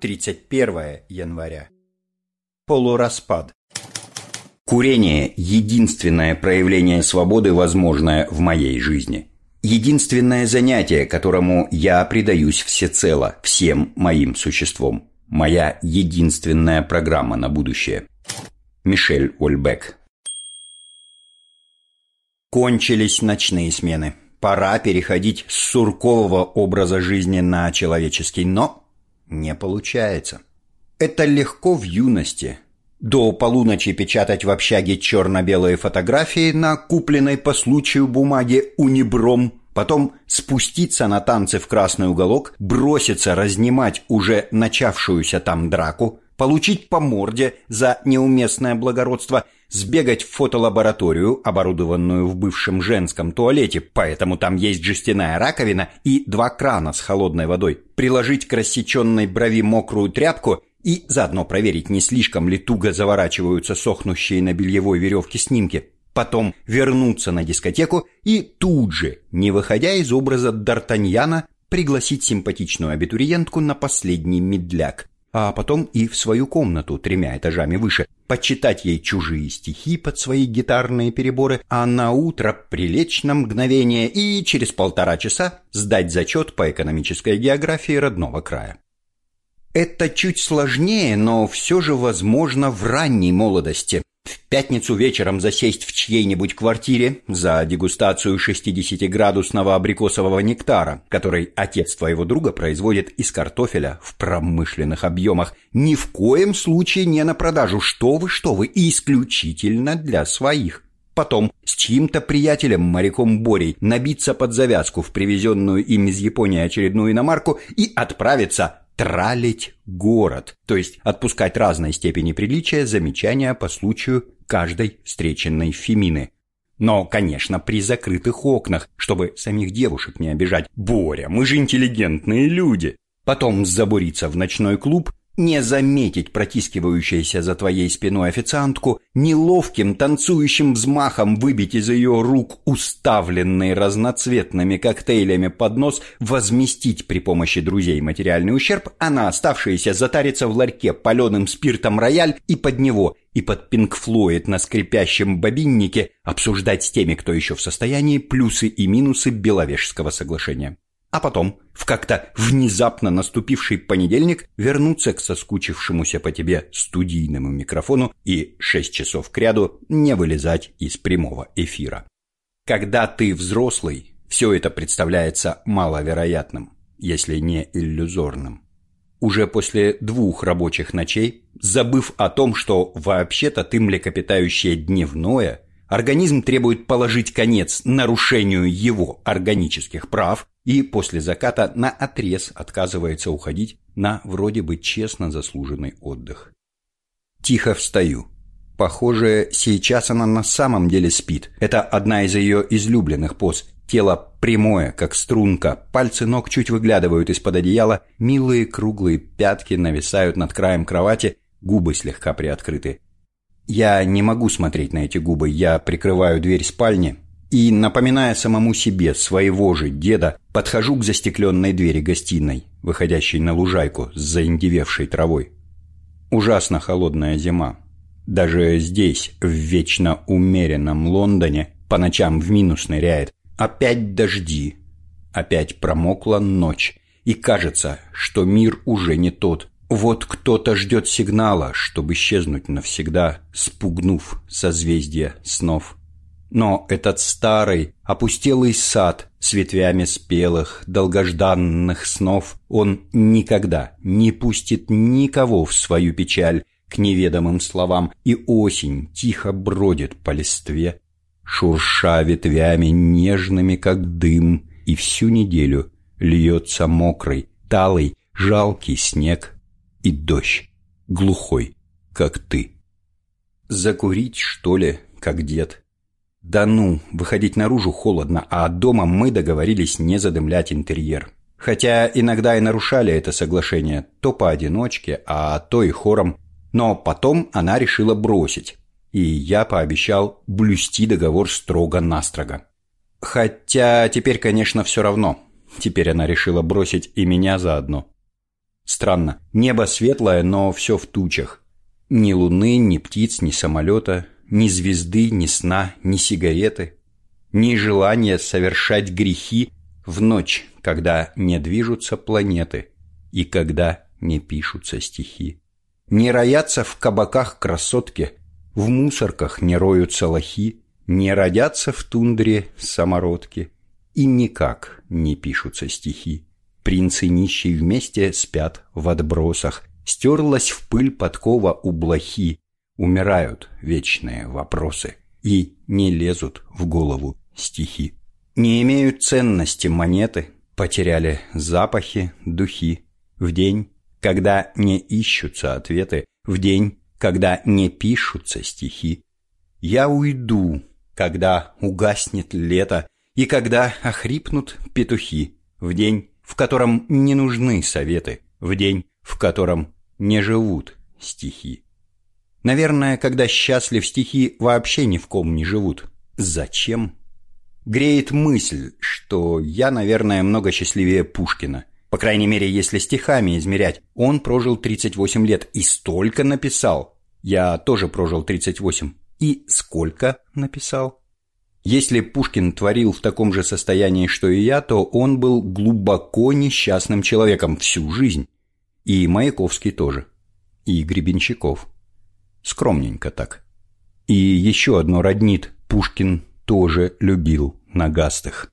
31 января. Полураспад. Курение – единственное проявление свободы, возможное в моей жизни. Единственное занятие, которому я предаюсь всецело, всем моим существом. Моя единственная программа на будущее. Мишель Ольбек. Кончились ночные смены. Пора переходить с суркового образа жизни на человеческий, но не получается. Это легко в юности. До полуночи печатать в общаге черно-белые фотографии на купленной по случаю бумаге унибром, потом спуститься на танцы в красный уголок, броситься разнимать уже начавшуюся там драку, получить по морде за неуместное благородство, сбегать в фотолабораторию, оборудованную в бывшем женском туалете, поэтому там есть жестяная раковина и два крана с холодной водой, приложить к рассеченной брови мокрую тряпку и заодно проверить, не слишком ли туго заворачиваются сохнущие на бельевой веревке снимки, потом вернуться на дискотеку и тут же, не выходя из образа Д'Артаньяна, пригласить симпатичную абитуриентку на последний медляк, а потом и в свою комнату тремя этажами выше, почитать ей чужие стихи под свои гитарные переборы, а на утро прилечь на мгновение и через полтора часа сдать зачет по экономической географии родного края. Это чуть сложнее, но все же возможно в ранней молодости, в пятницу вечером засесть в чьей-нибудь квартире за дегустацию 60-градусного абрикосового нектара, который отец твоего друга производит из картофеля в промышленных объемах, ни в коем случае не на продажу, что вы, что вы, исключительно для своих. Потом с чьим-то приятелем, моряком Борей, набиться под завязку в привезенную им из Японии очередную иномарку и отправиться тралить город, то есть отпускать разной степени приличия замечания по случаю каждой встреченной фемины. Но, конечно, при закрытых окнах, чтобы самих девушек не обижать. «Боря, мы же интеллигентные люди!» Потом забуриться в ночной клуб не заметить протискивающуюся за твоей спиной официантку, неловким танцующим взмахом выбить из ее рук уставленный разноцветными коктейлями поднос, возместить при помощи друзей материальный ущерб, а на оставшиеся затариться в ларьке паленым спиртом рояль и под него, и под Пинк Флойд на скрипящем бобиннике обсуждать с теми, кто еще в состоянии, плюсы и минусы Беловежского соглашения а потом, в как-то внезапно наступивший понедельник, вернуться к соскучившемуся по тебе студийному микрофону и шесть часов кряду не вылезать из прямого эфира. Когда ты взрослый, все это представляется маловероятным, если не иллюзорным. Уже после двух рабочих ночей, забыв о том, что вообще-то ты млекопитающее дневное – Организм требует положить конец нарушению его органических прав и после заката на отрез отказывается уходить на вроде бы честно заслуженный отдых. Тихо встаю. Похоже, сейчас она на самом деле спит. Это одна из ее излюбленных поз. Тело прямое, как струнка, пальцы ног чуть выглядывают из-под одеяла, милые круглые пятки нависают над краем кровати, губы слегка приоткрыты. Я не могу смотреть на эти губы, я прикрываю дверь спальни и, напоминая самому себе своего же деда, подхожу к застекленной двери гостиной, выходящей на лужайку с заиндевевшей травой. Ужасно холодная зима. Даже здесь, в вечно умеренном Лондоне, по ночам в минус ныряет. Опять дожди. Опять промокла ночь. И кажется, что мир уже не тот, вот кто-то ждет сигнала, чтобы исчезнуть навсегда, спугнув созвездие снов. Но этот старый, опустелый сад с ветвями спелых, долгожданных снов, он никогда не пустит никого в свою печаль к неведомым словам, и осень тихо бродит по листве, шурша ветвями нежными, как дым, и всю неделю льется мокрый, талый, жалкий снег и дождь, глухой, как ты. Закурить, что ли, как дед? Да ну, выходить наружу холодно, а дома мы договорились не задымлять интерьер. Хотя иногда и нарушали это соглашение, то поодиночке, а то и хором. Но потом она решила бросить, и я пообещал блюсти договор строго-настрого. Хотя теперь, конечно, все равно. Теперь она решила бросить и меня заодно. Странно, небо светлое, но все в тучах. Ни луны, ни птиц, ни самолета, ни звезды, ни сна, ни сигареты, ни желания совершать грехи в ночь, когда не движутся планеты и когда не пишутся стихи. Не роятся в кабаках красотки, в мусорках не роются лохи, не родятся в тундре самородки и никак не пишутся стихи. Принцы нищие вместе спят в отбросах, стерлась в пыль подкова у блохи, умирают вечные вопросы и не лезут в голову стихи. Не имеют ценности монеты, потеряли запахи, духи. В день, когда не ищутся ответы, в день, когда не пишутся стихи. Я уйду, когда угаснет лето, и когда охрипнут петухи, в день, в котором не нужны советы, в день, в котором не живут стихи. Наверное, когда счастлив стихи вообще ни в ком не живут. Зачем? Греет мысль, что я, наверное, много счастливее Пушкина. По крайней мере, если стихами измерять. Он прожил 38 лет и столько написал. Я тоже прожил 38. И сколько написал? Если Пушкин творил в таком же состоянии, что и я, то он был глубоко несчастным человеком всю жизнь. И Маяковский тоже. И Гребенщиков. Скромненько так. И еще одно роднит. Пушкин тоже любил нагастых.